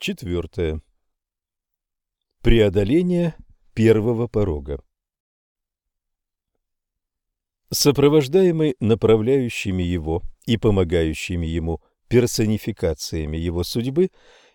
Четвертое. Преодоление первого порога. Сопровождаемый направляющими его и помогающими ему персонификациями его судьбы,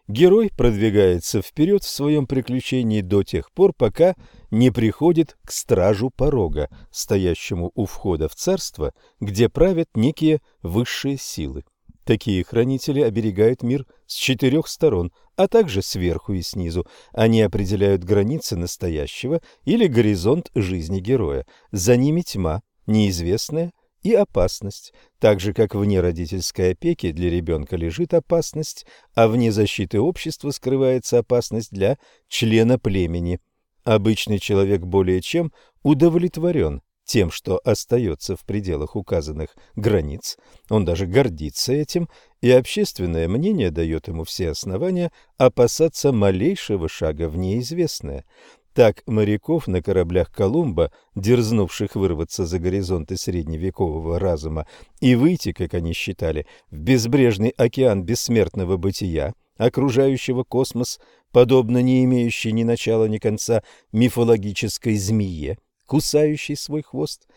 герой продвигается вперед в своем приключении до тех пор, пока не приходит к стражу порога, стоящему у входа в царство, где правят некие высшие силы. Такие хранители оберегают мир с четырех сторон, а также сверху и снизу. Они определяют границы настоящего или горизонт жизни героя. За ними тьма, неизвестная и опасность. Так же, как вне родительской опеки для ребенка лежит опасность, а вне защиты общества скрывается опасность для члена племени. Обычный человек более чем удовлетворен тем, что остается в пределах указанных границ. Он даже гордится этим, и общественное мнение дает ему все основания опасаться малейшего шага в неизвестное. Так моряков на кораблях Колумба, дерзнувших вырваться за горизонты средневекового разума и выйти, как они считали, в безбрежный океан бессмертного бытия, окружающего космос, подобно не имеющей ни начала, ни конца мифологической змее, кусающей свой хвост,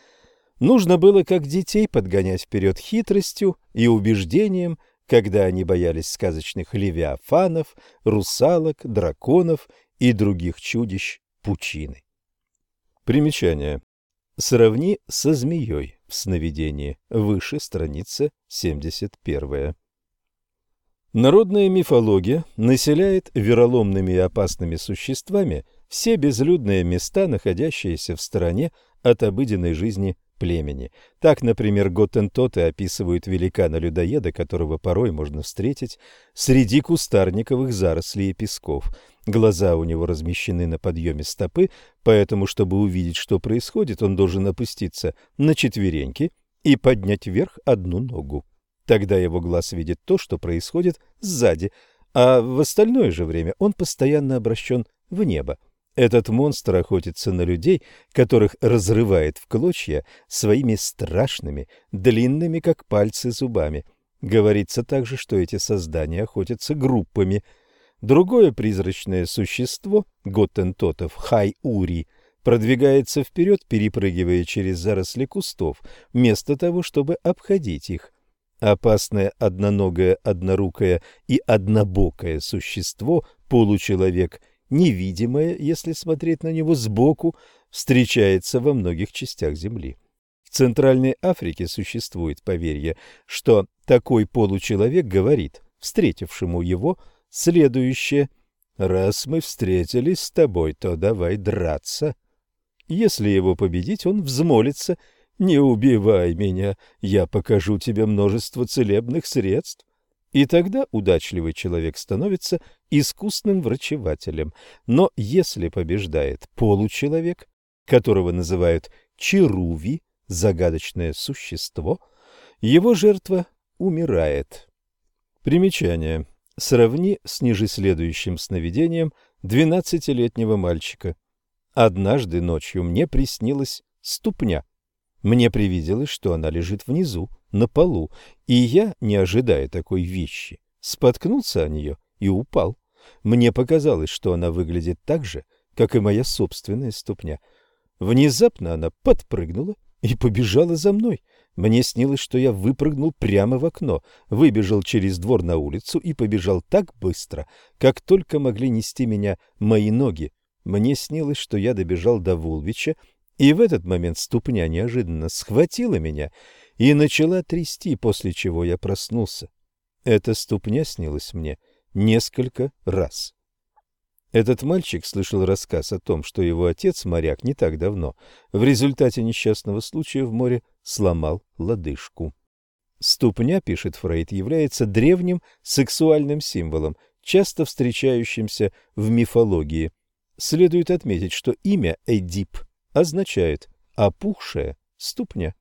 нужно было как детей подгонять вперед хитростью и убеждением, когда они боялись сказочных левиафанов, русалок, драконов и других чудищ пучины. Примечание. Сравни со змеей в сновидении. Выше страница 71. Народная мифология населяет вероломными и опасными существами все безлюдные места, находящиеся в стороне от обыденной жизни племени. Так, например, готентоты описывают великана-людоеда, которого порой можно встретить среди кустарниковых зарослей и песков. Глаза у него размещены на подъеме стопы, поэтому, чтобы увидеть, что происходит, он должен опуститься на четвереньки и поднять вверх одну ногу. Тогда его глаз видит то, что происходит сзади, а в остальное же время он постоянно обращен в небо. Этот монстр охотится на людей, которых разрывает в клочья своими страшными, длинными, как пальцы, зубами. Говорится также, что эти создания охотятся группами. Другое призрачное существо, Готтентотов, Хай-Ури, продвигается вперед, перепрыгивая через заросли кустов, вместо того, чтобы обходить их. Опасное одноногое, однорукое и однобокое существо, получеловек – невидимое, если смотреть на него сбоку, встречается во многих частях Земли. В Центральной Африке существует поверье, что такой получеловек говорит встретившему его следующее «Раз мы встретились с тобой, то давай драться». Если его победить, он взмолится «Не убивай меня, я покажу тебе множество целебных средств». И тогда удачливый человек становится искусным врачевателем. Но если побеждает получеловек, которого называют Чируви, загадочное существо, его жертва умирает. Примечание. Сравни с нижеследующим сновидением двенадцатилетнего мальчика. Однажды ночью мне приснилась ступня. Мне привиделось, что она лежит внизу, на полу, и я, не ожидая такой вещи, споткнулся о нее и упал. Мне показалось, что она выглядит так же, как и моя собственная ступня. Внезапно она подпрыгнула и побежала за мной. Мне снилось, что я выпрыгнул прямо в окно, выбежал через двор на улицу и побежал так быстро, как только могли нести меня мои ноги. Мне снилось, что я добежал до Вулвича, и в этот момент ступня неожиданно схватила меня и начала трясти, после чего я проснулся. Эта ступня снилась мне несколько раз. Этот мальчик слышал рассказ о том, что его отец, моряк, не так давно, в результате несчастного случая в море сломал лодыжку. Ступня, пишет Фрейд, является древним сексуальным символом, часто встречающимся в мифологии. Следует отметить, что имя Эдип означает «опухшая ступня».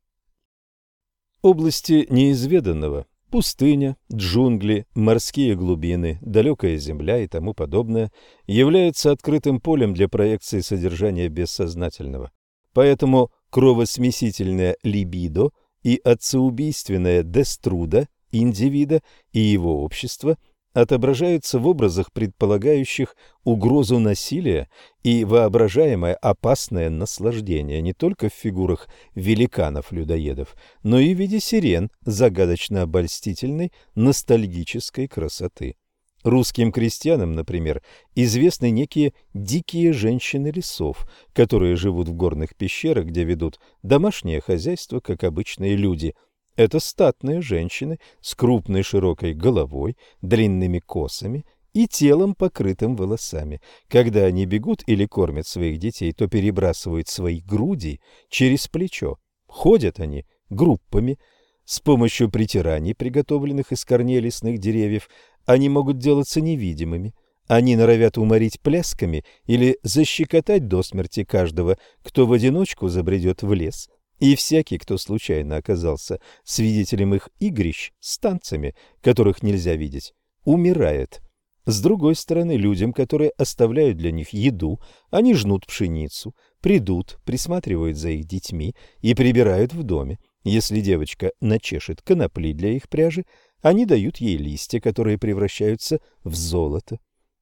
Области неизведанного – пустыня, джунгли, морские глубины, далекая земля и тому подобное – являются открытым полем для проекции содержания бессознательного. Поэтому кровосмесительное либидо и отцеубийственное деструда индивида и его общества отображаются в образах, предполагающих угрозу насилия и воображаемое опасное наслаждение не только в фигурах великанов-людоедов, но и в виде сирен загадочно-обольстительной ностальгической красоты. Русским крестьянам, например, известны некие дикие женщины лесов, которые живут в горных пещерах, где ведут домашнее хозяйство, как обычные люди – это статные женщины с крупной широкой головой, длинными косами и телом, покрытым волосами. Когда они бегут или кормят своих детей, то перебрасывают свои груди через плечо. Ходят они группами. С помощью притираний, приготовленных из корней лесных деревьев, они могут делаться невидимыми. Они норовят уморить плясками или защекотать до смерти каждого, кто в одиночку забредет в лес. И всякий, кто случайно оказался свидетелем их игрищ с танцами, которых нельзя видеть, умирает. С другой стороны, людям, которые оставляют для них еду, они жнут пшеницу, придут, присматривают за их детьми и прибирают в доме. Если девочка начешет конопли для их пряжи, они дают ей листья, которые превращаются в золото.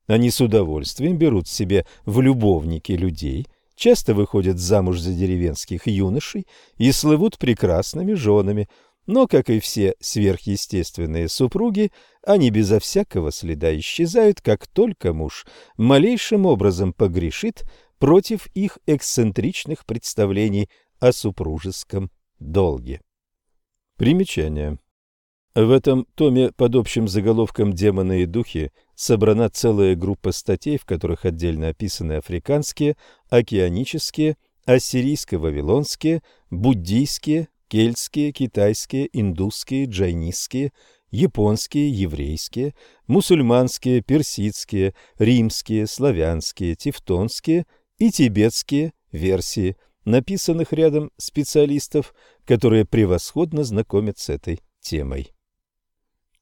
Они с удовольствием берут себе в любовники людей, часто выходят замуж за деревенских юношей и слывут прекрасными женами, но, как и все сверхъестественные супруги, они безо всякого следа исчезают, как только муж малейшим образом погрешит против их эксцентричных представлений о супружеском долге. Примечание. В этом томе под общим заголовком «Демоны и духи» собрана целая группа статей, в которых отдельно описаны африканские, океанические, ассирийско-вавилонские, буддийские, кельтские, китайские, индусские, джайнистские, японские, еврейские, мусульманские, персидские, римские, славянские, тевтонские и тибетские версии, написанных рядом специалистов, которые превосходно знакомят с этой темой.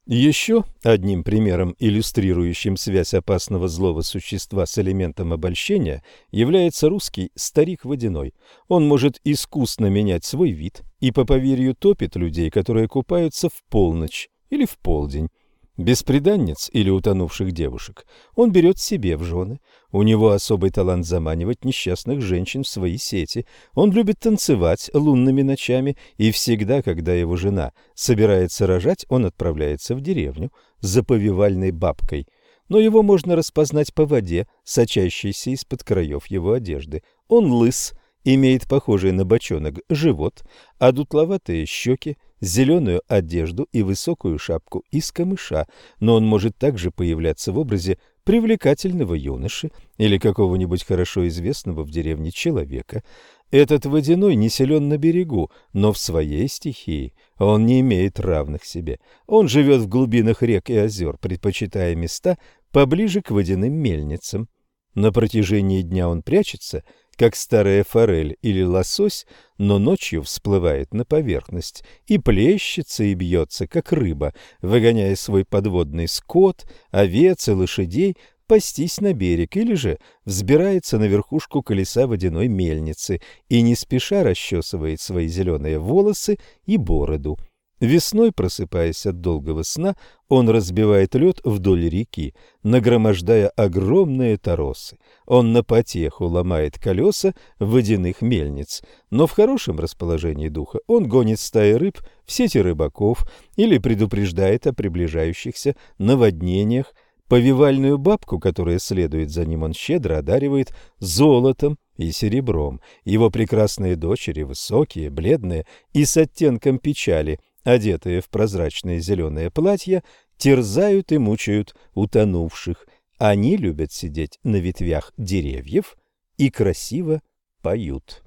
Еще одним примером, иллюстрирующим связь опасного злого существа с элементом обольщения, является русский старик водяной. Он может искусно менять свой вид и по поверью топит людей, которые купаются в полночь или в полдень. Бесприданниц или утонувших девушек он берет себе в жены. У него особый талант заманивать несчастных женщин в свои сети. Он любит танцевать лунными ночами, и всегда, когда его жена собирается рожать, он отправляется в деревню за повивальной бабкой. Но его можно распознать по воде, сочащейся из-под краев его одежды. Он лыс, имеет похожий на бочонок живот, а дутловатые щеки, зеленую одежду и высокую шапку из камыша, но он может также появляться в образе привлекательного юноши или какого-нибудь хорошо известного в деревне человека. Этот водяной не силен на берегу, но в своей стихии он не имеет равных себе. Он живет в глубинах рек и озер, предпочитая места поближе к водяным мельницам. На протяжении дня он прячется – как старая форель или лосось, но ночью всплывает на поверхность и плещется и бьется, как рыба, выгоняя свой подводный скот, овец и лошадей пастись на берег или же взбирается на верхушку колеса водяной мельницы и не спеша расчесывает свои зеленые волосы и бороду. Весной, просыпаясь от долгого сна, он разбивает лед вдоль реки, нагромождая огромные торосы. Он на потеху ломает колеса водяных мельниц, но в хорошем расположении духа он гонит стаи рыб в сети рыбаков или предупреждает о приближающихся наводнениях. Повивальную бабку, которая следует за ним, он щедро одаривает золотом и серебром. Его прекрасные дочери, высокие, бледные и с оттенком печали – одетые в прозрачные зеленые платья, терзают и мучают утонувших. Они любят сидеть на ветвях деревьев и красиво поют.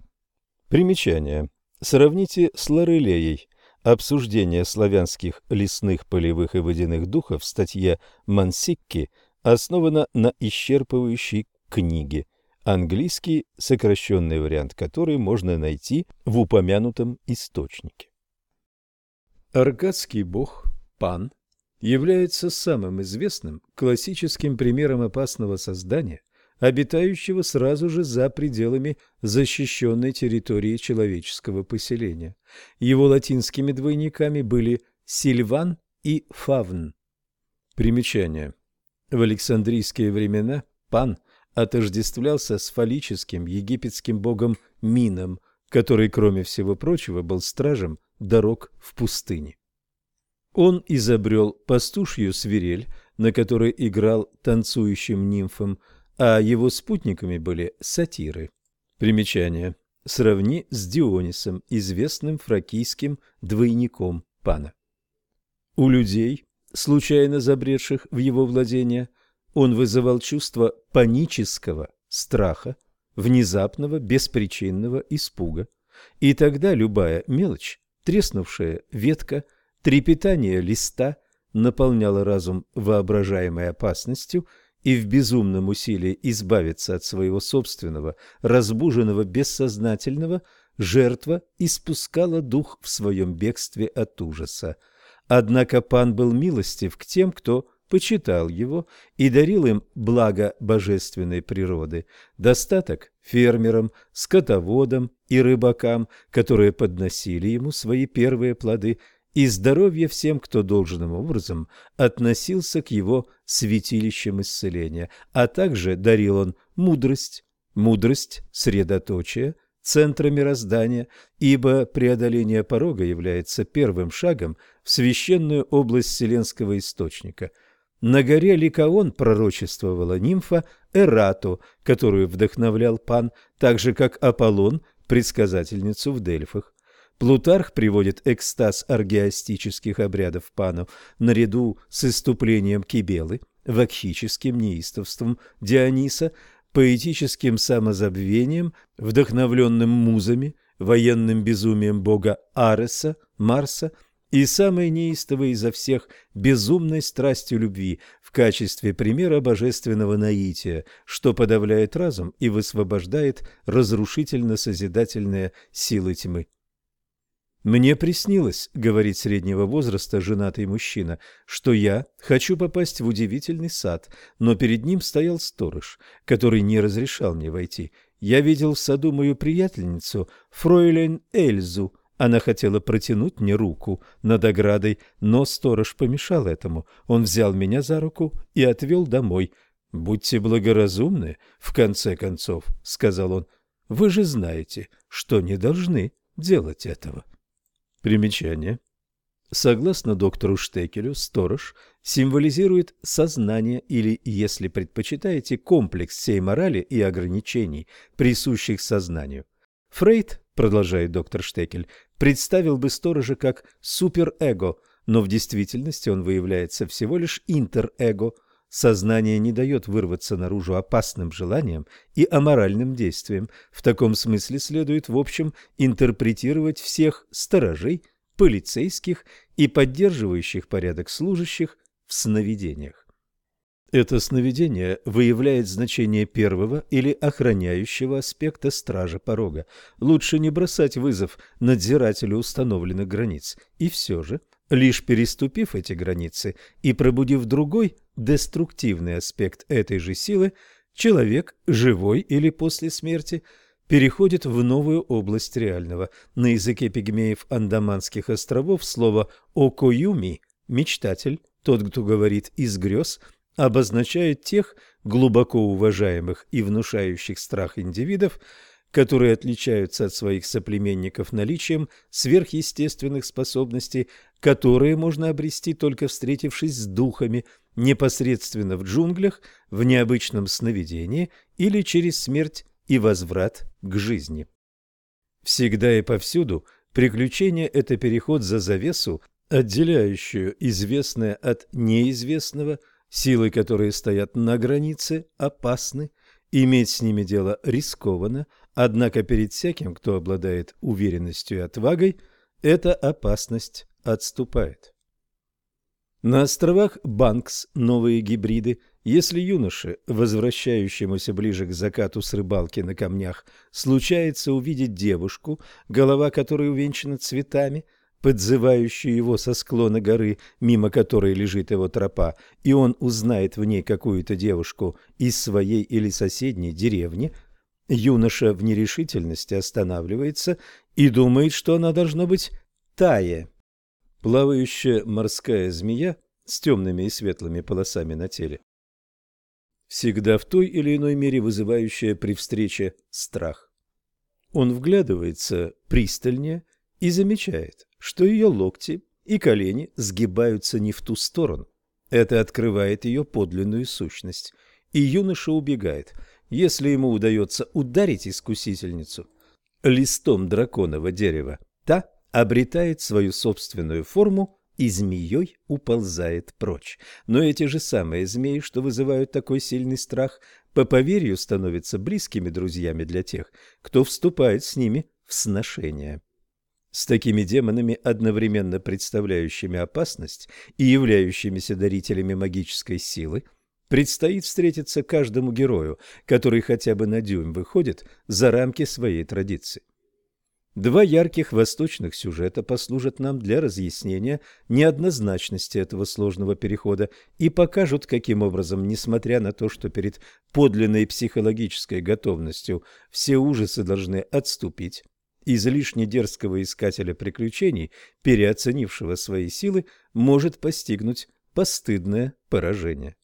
Примечание. Сравните с Лорелеей. Обсуждение славянских лесных, полевых и водяных духов в статье Мансикки основано на исчерпывающей книге. Английский сокращенный вариант которой можно найти в упомянутом источнике. Аркадский бог Пан является самым известным классическим примером опасного создания, обитающего сразу же за пределами защищенной территории человеческого поселения. Его латинскими двойниками были Сильван и Фавн. Примечание. В Александрийские времена Пан отождествлялся с фаллическим египетским богом Мином, который, кроме всего прочего, был стражем дорог в пустыне. Он изобрел пастушью свирель, на которой играл танцующим нимфам, а его спутниками были сатиры. Примечание. Сравни с Дионисом, известным фракийским двойником пана. У людей, случайно забредших в его владения, он вызывал чувство панического страха, внезапного, беспричинного испуга. И тогда любая мелочь, треснувшая ветка, трепетание листа наполняла разум воображаемой опасностью, и в безумном усилии избавиться от своего собственного, разбуженного бессознательного, жертва испускала дух в своем бегстве от ужаса. Однако пан был милостив к тем, кто почитал его и дарил им благо божественной природы, достаток фермерам, скотоводам и рыбакам, которые подносили ему свои первые плоды, и здоровье всем, кто должным образом относился к его святилищам исцеления, а также дарил он мудрость, мудрость средоточия, центра мироздания, ибо преодоление порога является первым шагом в священную область вселенского источника – на горе Ликаон пророчествовала нимфа Эрату, которую вдохновлял Пан, так же как Аполлон, предсказательницу в Дельфах. Плутарх приводит экстаз аргиастических обрядов Пану наряду с иступлением Кибелы, вакхическим неистовством Диониса, поэтическим самозабвением, вдохновленным музами, военным безумием бога Ареса, Марса – и самой неистовой изо всех безумной страстью любви в качестве примера божественного наития, что подавляет разум и высвобождает разрушительно-созидательные силы тьмы. «Мне приснилось, — говорит среднего возраста женатый мужчина, — что я хочу попасть в удивительный сад, но перед ним стоял сторож, который не разрешал мне войти. Я видел в саду мою приятельницу, фройлен Эльзу, — она хотела протянуть мне руку над оградой, но сторож помешал этому. Он взял меня за руку и отвел домой. «Будьте благоразумны, в конце концов», — сказал он. «Вы же знаете, что не должны делать этого». Примечание. Согласно доктору Штекелю, сторож символизирует сознание или, если предпочитаете, комплекс всей морали и ограничений, присущих сознанию. Фрейд, продолжает доктор Штекель, представил бы сторожа как суперэго, но в действительности он выявляется всего лишь интерэго. Сознание не дает вырваться наружу опасным желаниям и аморальным действиям. В таком смысле следует, в общем, интерпретировать всех сторожей, полицейских и поддерживающих порядок служащих в сновидениях. Это сновидение выявляет значение первого или охраняющего аспекта стража порога. Лучше не бросать вызов надзирателю установленных границ. И все же, лишь переступив эти границы и пробудив другой, деструктивный аспект этой же силы, человек, живой или после смерти, переходит в новую область реального. На языке пигмеев Андаманских островов слово «окоюми» – мечтатель, тот, кто говорит из грез – обозначает тех глубоко уважаемых и внушающих страх индивидов, которые отличаются от своих соплеменников наличием сверхъестественных способностей, которые можно обрести только встретившись с духами непосредственно в джунглях, в необычном сновидении или через смерть и возврат к жизни. Всегда и повсюду приключение – это переход за завесу, отделяющую известное от неизвестного – Силы, которые стоят на границе, опасны, иметь с ними дело рискованно, однако перед всяким, кто обладает уверенностью и отвагой, эта опасность отступает. На островах Банкс новые гибриды. Если юноше, возвращающемуся ближе к закату с рыбалки на камнях, случается увидеть девушку, голова которой увенчана цветами – подзывающую его со склона горы, мимо которой лежит его тропа, и он узнает в ней какую-то девушку из своей или соседней деревни, юноша в нерешительности останавливается и думает, что она должна быть Тая. Плавающая морская змея с темными и светлыми полосами на теле. Всегда в той или иной мере вызывающая при встрече страх. Он вглядывается пристальнее и замечает, что ее локти и колени сгибаются не в ту сторону. Это открывает ее подлинную сущность, и юноша убегает. Если ему удается ударить искусительницу листом драконового дерева, та обретает свою собственную форму и змеей уползает прочь. Но эти же самые змеи, что вызывают такой сильный страх, по поверью становятся близкими друзьями для тех, кто вступает с ними в сношение. С такими демонами, одновременно представляющими опасность и являющимися дарителями магической силы, предстоит встретиться каждому герою, который хотя бы на дюйм выходит за рамки своей традиции. Два ярких восточных сюжета послужат нам для разъяснения неоднозначности этого сложного перехода и покажут, каким образом, несмотря на то, что перед подлинной психологической готовностью все ужасы должны отступить, излишне дерзкого искателя приключений, переоценившего свои силы, может постигнуть постыдное поражение.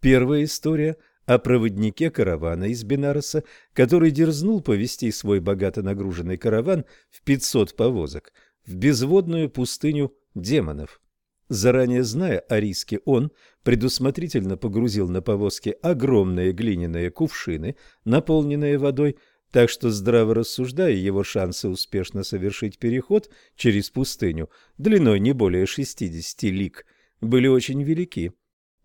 Первая история о проводнике каравана из Бенароса, который дерзнул повести свой богато нагруженный караван в 500 повозок в безводную пустыню демонов. Заранее зная о риске, он предусмотрительно погрузил на повозки огромные глиняные кувшины, наполненные водой, так что, здраво рассуждая, его шансы успешно совершить переход через пустыню длиной не более 60 лиг были очень велики.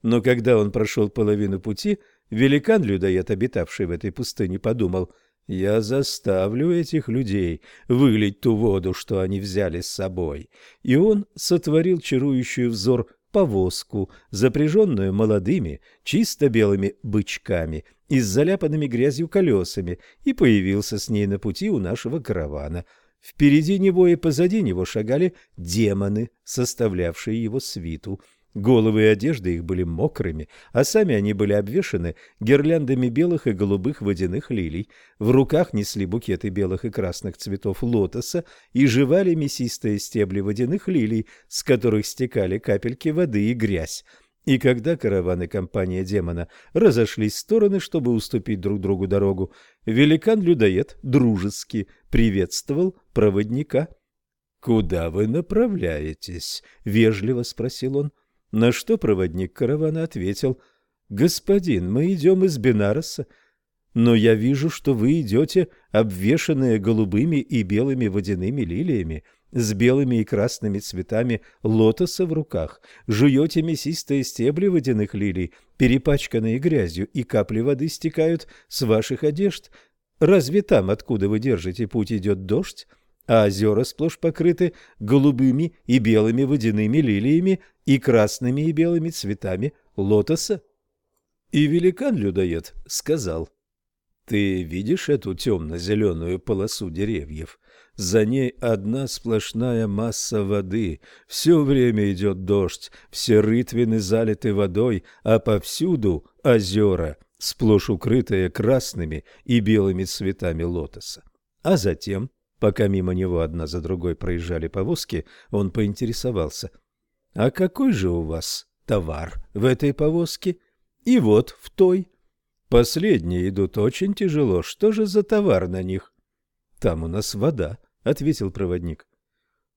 Но когда он прошел половину пути – Великан-людоед, обитавший в этой пустыне, подумал, «Я заставлю этих людей вылить ту воду, что они взяли с собой». И он сотворил чарующую взор повозку, запряженную молодыми, чисто белыми бычками и с заляпанными грязью колесами, и появился с ней на пути у нашего каравана. Впереди него и позади него шагали демоны, составлявшие его свиту – Головы и одежды их были мокрыми, а сами они были обвешаны гирляндами белых и голубых водяных лилий. В руках несли букеты белых и красных цветов лотоса и жевали мясистые стебли водяных лилий, с которых стекали капельки воды и грязь. И когда караван и компания демона разошлись в стороны, чтобы уступить друг другу дорогу, великан-людоед дружески приветствовал проводника. «Куда вы направляетесь?» — вежливо спросил он. На что проводник каравана ответил, «Господин, мы идем из Бенароса, но я вижу, что вы идете, обвешанные голубыми и белыми водяными лилиями, с белыми и красными цветами лотоса в руках, жуете мясистые стебли водяных лилий, перепачканные грязью, и капли воды стекают с ваших одежд. Разве там, откуда вы держите путь, идет дождь?» а озера сплошь покрыты голубыми и белыми водяными лилиями и красными и белыми цветами лотоса. И великан-людоед сказал, «Ты видишь эту темно-зеленую полосу деревьев? За ней одна сплошная масса воды. Все время идет дождь, все рытвины залиты водой, а повсюду озера, сплошь укрытые красными и белыми цветами лотоса. А затем Пока мимо него одна за другой проезжали повозки, он поинтересовался. «А какой же у вас товар в этой повозке? И вот в той. Последние идут очень тяжело. Что же за товар на них?» «Там у нас вода», — ответил проводник.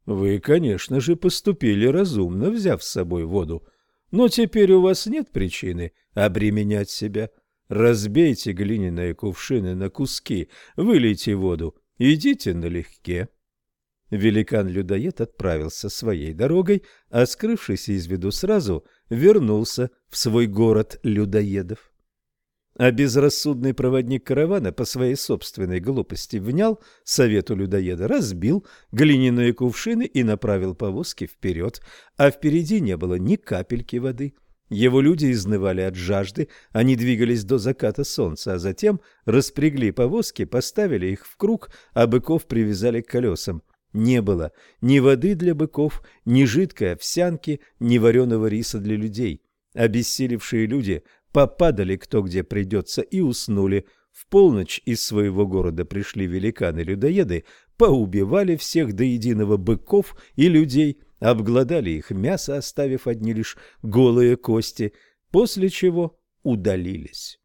«Вы, конечно же, поступили разумно, взяв с собой воду. Но теперь у вас нет причины обременять себя. Разбейте глиняные кувшины на куски, вылейте воду Идите налегке. Великан-людоед отправился своей дорогой, а, скрывшись из виду сразу, вернулся в свой город людоедов. А безрассудный проводник каравана по своей собственной глупости внял совету людоеда, разбил глиняные кувшины и направил повозки вперед, а впереди не было ни капельки воды — его люди изнывали от жажды, они двигались до заката солнца, а затем распрягли повозки, поставили их в круг, а быков привязали к колесам. Не было ни воды для быков, ни жидкой овсянки, ни вареного риса для людей. Обессилевшие люди попадали кто где придется и уснули В полночь из своего города пришли великаны-людоеды, поубивали всех до единого быков и людей, обглодали их мясо, оставив одни лишь голые кости, после чего удалились.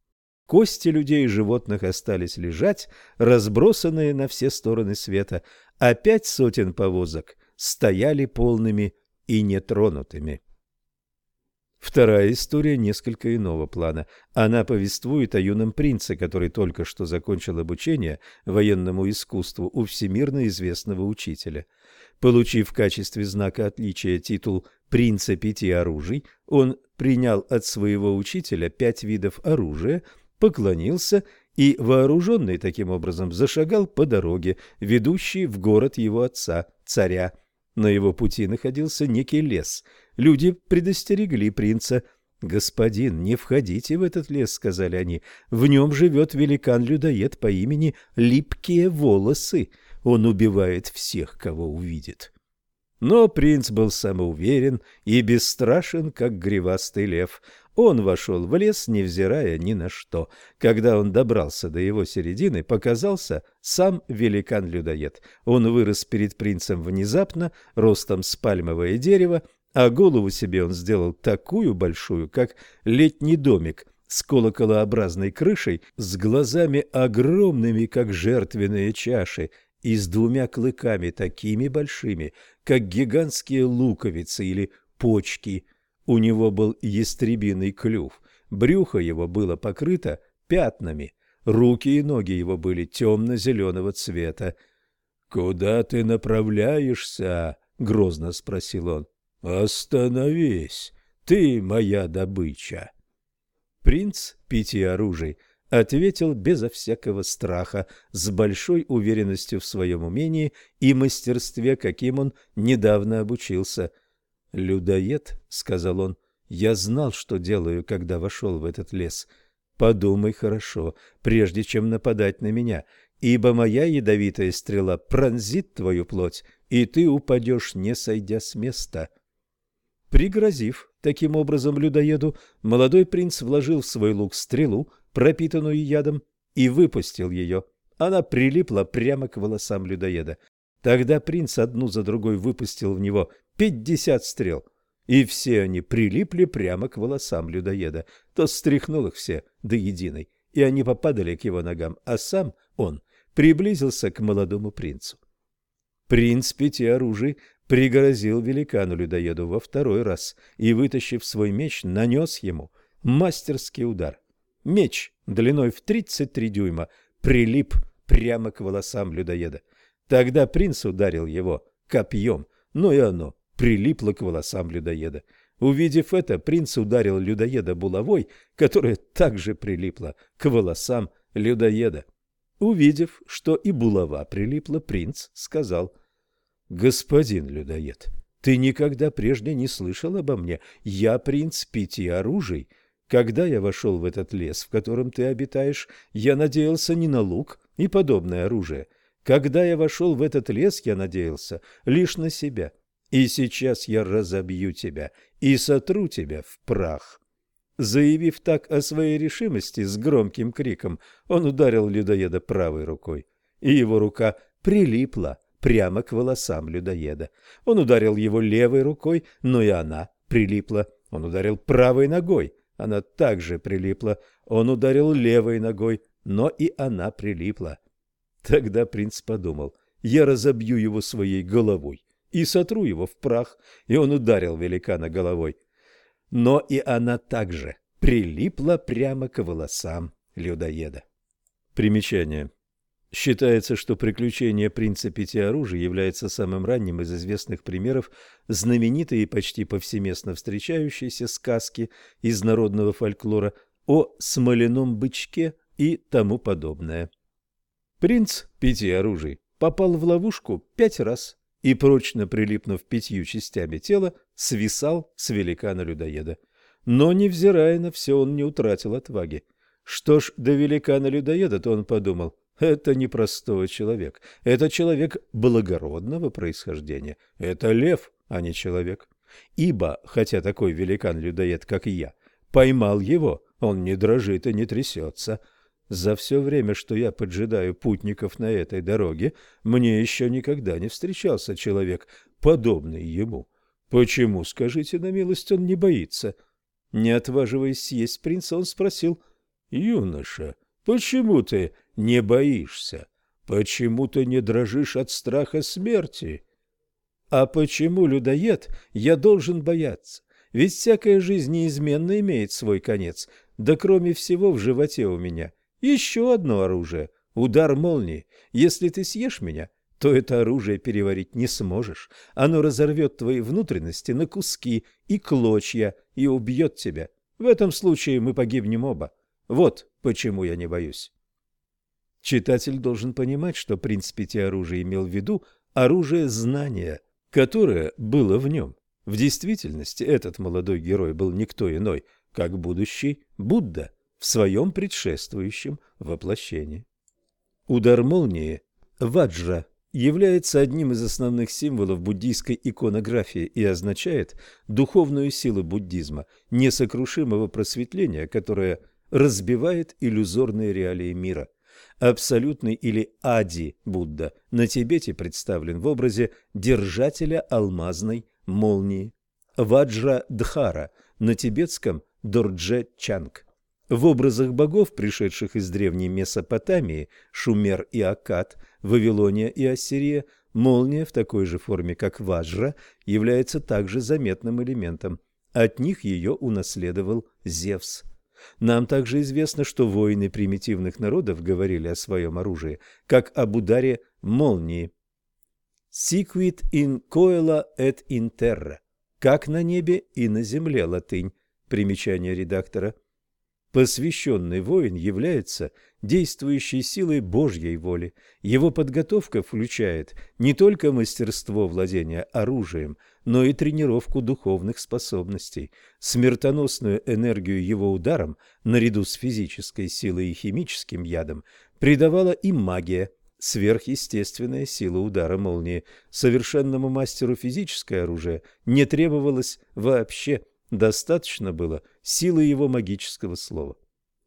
Кости людей и животных остались лежать, разбросанные на все стороны света, а пять сотен повозок стояли полными и нетронутыми. Вторая история несколько иного плана. Она повествует о юном принце, который только что закончил обучение военному искусству у всемирно известного учителя. Получив в качестве знака отличия титул «принца пяти оружий», он принял от своего учителя пять видов оружия, поклонился и, вооруженный таким образом, зашагал по дороге, ведущей в город его отца, царя. На его пути находился некий лес – Люди предостерегли принца. «Господин, не входите в этот лес», — сказали они. «В нем живет великан-людоед по имени Липкие волосы. Он убивает всех, кого увидит». Но принц был самоуверен и бесстрашен, как гривастый лев. Он вошел в лес, невзирая ни на что. Когда он добрался до его середины, показался сам великан-людоед. Он вырос перед принцем внезапно, ростом с пальмовое дерево, а голову себе он сделал такую большую, как летний домик с колоколообразной крышей, с глазами огромными, как жертвенные чаши, и с двумя клыками такими большими, как гигантские луковицы или почки. У него был ястребиный клюв, брюхо его было покрыто пятнами, руки и ноги его были темно-зеленого цвета. «Куда ты направляешься?» — грозно спросил он. «Остановись, ты моя добыча!» Принц пяти оружий ответил безо всякого страха, с большой уверенностью в своем умении и мастерстве, каким он недавно обучился. «Людоед», — сказал он, — «я знал, что делаю, когда вошел в этот лес. Подумай хорошо, прежде чем нападать на меня, ибо моя ядовитая стрела пронзит твою плоть, и ты упадешь, не сойдя с места». Пригрозив таким образом людоеду, молодой принц вложил в свой лук стрелу, пропитанную ядом, и выпустил ее. Она прилипла прямо к волосам людоеда. Тогда принц одну за другой выпустил в него пятьдесят стрел, и все они прилипли прямо к волосам людоеда. То стряхнул их все до единой, и они попадали к его ногам, а сам он приблизился к молодому принцу. Принц пяти оружий пригрозил великану-людоеду во второй раз и, вытащив свой меч, нанес ему мастерский удар. Меч длиной в 33 дюйма прилип прямо к волосам людоеда. Тогда принц ударил его копьем, но и оно прилипло к волосам людоеда. Увидев это, принц ударил людоеда булавой, которая также прилипла к волосам людоеда. Увидев, что и булава прилипла, принц сказал «Господин людоед, ты никогда прежде не слышал обо мне. Я принц пяти оружий. Когда я вошел в этот лес, в котором ты обитаешь, я надеялся не на лук и подобное оружие. Когда я вошел в этот лес, я надеялся лишь на себя. И сейчас я разобью тебя и сотру тебя в прах». Заявив так о своей решимости с громким криком, он ударил людоеда правой рукой, и его рука прилипла прямо к волосам людоеда. Он ударил его левой рукой, но и она прилипла. Он ударил правой ногой, она также прилипла. Он ударил левой ногой, но и она прилипла. Тогда принц подумал, я разобью его своей головой и сотру его в прах, и он ударил великана головой. Но и она также прилипла прямо к волосам людоеда. Примечание. Считается, что приключение принца пяти оружий является самым ранним из известных примеров знаменитой и почти повсеместно встречающейся сказки из народного фольклора о смоляном бычке и тому подобное. Принц пяти оружий попал в ловушку пять раз и, прочно прилипнув пятью частями тела, свисал с великана-людоеда. Но, невзирая на все, он не утратил отваги. Что ж, до великана-людоеда, то он подумал, это не простой человек. Это человек благородного происхождения. Это лев, а не человек. Ибо, хотя такой великан-людоед, как я, поймал его, он не дрожит и не трясется. За все время, что я поджидаю путников на этой дороге, мне еще никогда не встречался человек, подобный ему. Почему, скажите на милость, он не боится? Не отваживаясь съесть принца, он спросил, «Юноша, почему ты не боишься? Почему ты не дрожишь от страха смерти?» «А почему, людоед, я должен бояться? Ведь всякая жизнь неизменно имеет свой конец, да кроме всего в животе у меня еще одно оружие — удар молнии. Если ты съешь меня, то это оружие переварить не сможешь. Оно разорвет твои внутренности на куски и клочья и убьет тебя. В этом случае мы погибнем оба. Вот почему я не боюсь. Читатель должен понимать, что принц пяти оружий имел в виду оружие знания, которое было в нем. В действительности этот молодой герой был никто иной, как будущий Будда в своем предшествующем воплощении. Удар молнии ваджра является одним из основных символов буддийской иконографии и означает духовную силу буддизма, несокрушимого просветления, которое разбивает иллюзорные реалии мира. Абсолютный или Ади Будда на Тибете представлен в образе держателя алмазной молнии. Ваджра Дхара на тибетском Дордже Чанг. В образах богов, пришедших из древней Месопотамии, Шумер и Акад, Вавилония и Ассирия, молния в такой же форме, как ваджра, является также заметным элементом. От них ее унаследовал Зевс. Нам также известно, что воины примитивных народов говорили о своем оружии, как об ударе молнии. «Siquid in coela et in terra» – «как на небе и на земле» латынь. Примечание редактора – Посвященный воин является действующей силой Божьей воли. Его подготовка включает не только мастерство владения оружием, но и тренировку духовных способностей. Смертоносную энергию его ударом, наряду с физической силой и химическим ядом, придавала и магия, сверхъестественная сила удара молнии. Совершенному мастеру физическое оружие не требовалось вообще – Достаточно было силы его магического слова.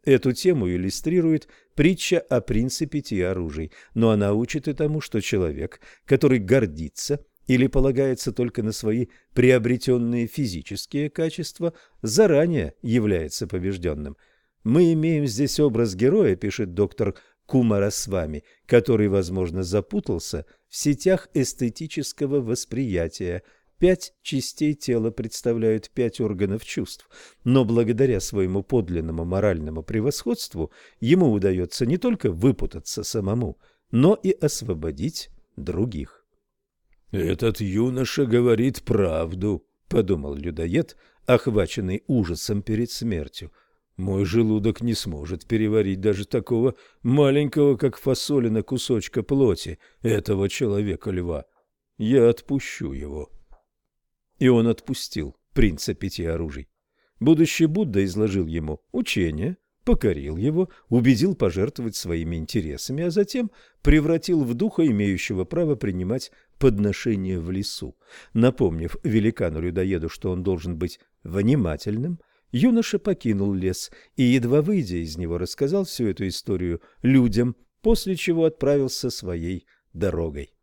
Эту тему иллюстрирует притча о принце пяти оружий, но она учит и тому, что человек, который гордится или полагается только на свои приобретенные физические качества, заранее является побежденным. Мы имеем здесь образ героя, пишет доктор Кумарасвами, который, возможно, запутался в сетях эстетического восприятия – Пять частей тела представляют пять органов чувств, но благодаря своему подлинному моральному превосходству ему удается не только выпутаться самому, но и освободить других. «Этот юноша говорит правду», — подумал людоед, охваченный ужасом перед смертью. «Мой желудок не сможет переварить даже такого маленького, как фасолина, кусочка плоти этого человека-льва. Я отпущу его». И он отпустил принца пяти оружий. Будущий Будда изложил ему учение, покорил его, убедил пожертвовать своими интересами, а затем превратил в духа, имеющего право принимать подношения в лесу. Напомнив великану-людоеду, что он должен быть внимательным, юноша покинул лес и, едва выйдя из него, рассказал всю эту историю людям, после чего отправился своей дорогой.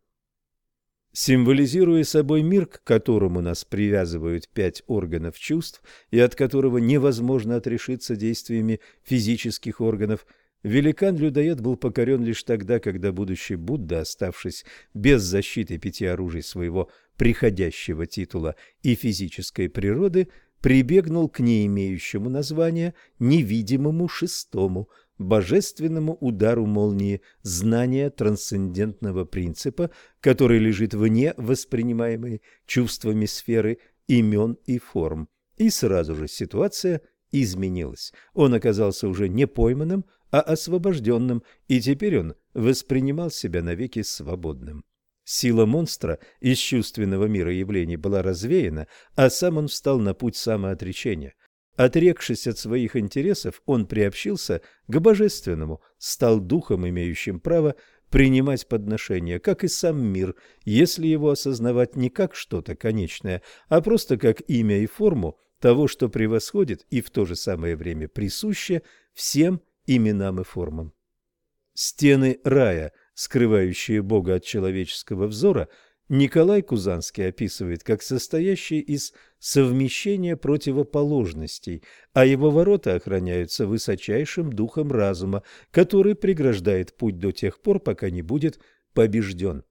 Символизируя собой мир, к которому нас привязывают пять органов чувств и от которого невозможно отрешиться действиями физических органов, великан-людоед был покорен лишь тогда, когда будущий Будда, оставшись без защиты пяти оружий своего приходящего титула и физической природы, прибегнул к не имеющему названия невидимому шестому – божественному удару молнии знания трансцендентного принципа, который лежит вне воспринимаемой чувствами сферы имен и форм. И сразу же ситуация изменилась. Он оказался уже не пойманным, а освобожденным, и теперь он воспринимал себя навеки свободным. Сила монстра из чувственного мира явлений была развеяна, а сам он встал на путь самоотречения. Отрекшись от своих интересов, он приобщился к божественному, стал духом, имеющим право принимать подношения, как и сам мир, если его осознавать не как что-то конечное, а просто как имя и форму того, что превосходит и в то же самое время присуще всем именам и формам. Стены рая, скрывающие Бога от человеческого взора, Николай Кузанский описывает как состоящие из совмещения противоположностей, а его ворота охраняются высочайшим духом разума, который преграждает путь до тех пор, пока не будет побежден.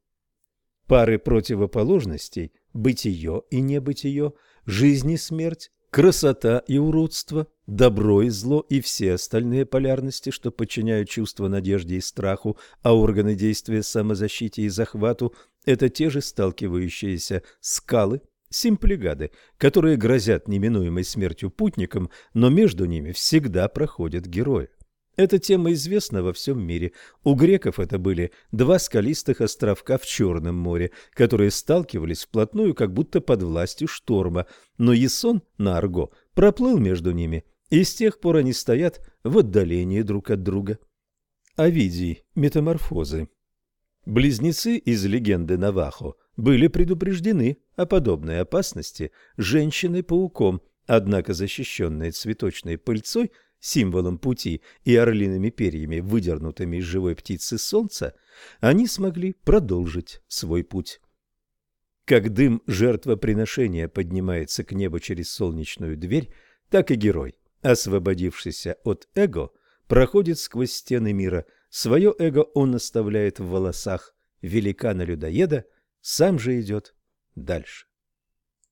Пары противоположностей – бытие и небытие, жизнь и смерть, красота и уродство, добро и зло и все остальные полярности, что подчиняют чувства надежде и страху, а органы действия самозащите и захвату – это те же сталкивающиеся скалы, симплигады, которые грозят неминуемой смертью путникам, но между ними всегда проходят герои. Эта тема известна во всем мире. У греков это были два скалистых островка в Черном море, которые сталкивались вплотную, как будто под властью шторма. Но Ясон на Арго проплыл между ними, и с тех пор они стоят в отдалении друг от друга. Овидий. Метаморфозы. Близнецы из легенды Навахо были предупреждены о подобной опасности женщиной-пауком, однако защищенные цветочной пыльцой – символом пути и орлиными перьями, выдернутыми из живой птицы солнца, они смогли продолжить свой путь. Как дым жертвоприношения поднимается к небу через солнечную дверь, так и герой, освободившийся от эго, проходит сквозь стены мира. Свое эго он оставляет в волосах великана-людоеда, сам же идет дальше.